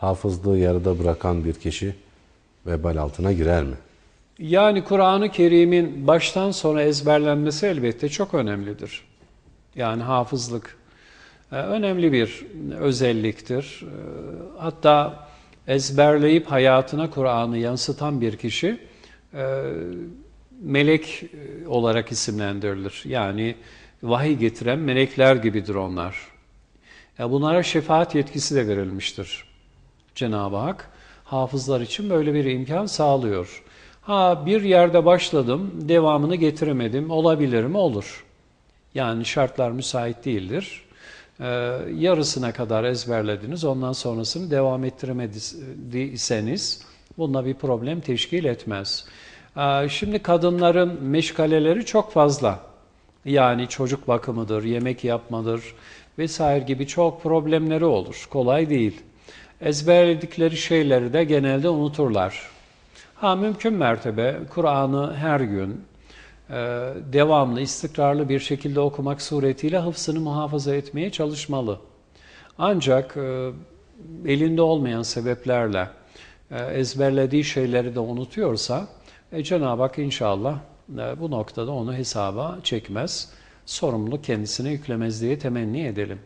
hafızlığı yarıda bırakan bir kişi vebal altına girer mi? Yani Kur'an-ı Kerim'in baştan sona ezberlenmesi elbette çok önemlidir. Yani hafızlık e, önemli bir özelliktir. E, Hatta ezberleyip hayatına Kur'an'ı yansıtan bir kişi e, melek olarak isimlendirilir. Yani vahiy getiren melekler gibidir onlar. Bunlara şefaat yetkisi de verilmiştir. Cenab-ı Hak hafızlar için böyle bir imkan sağlıyor. Ha bir yerde başladım, devamını getiremedim. Olabilir mi? Olur. Yani şartlar müsait değildir. Ee, yarısına kadar ezberlediniz, ondan sonrasını devam ettiremediyseniz bununla bir problem teşkil etmez. Ee, şimdi kadınların meşgaleleri çok fazla. Yani çocuk bakımıdır, yemek yapmadır vesaire gibi çok problemleri olur. Kolay değil. Ezberledikleri şeyleri de genelde unuturlar. Ha mümkün mertebe Kur'an'ı her gün e, devamlı, istikrarlı bir şekilde okumak suretiyle hıfzını muhafaza etmeye çalışmalı. Ancak e, elinde olmayan sebeplerle e, ezberlediği şeyleri de unutuyorsa e, Cenab-ı Hak inşallah e, bu noktada onu hesaba çekmez, sorumluluk kendisine yüklemez diye temenni edelim.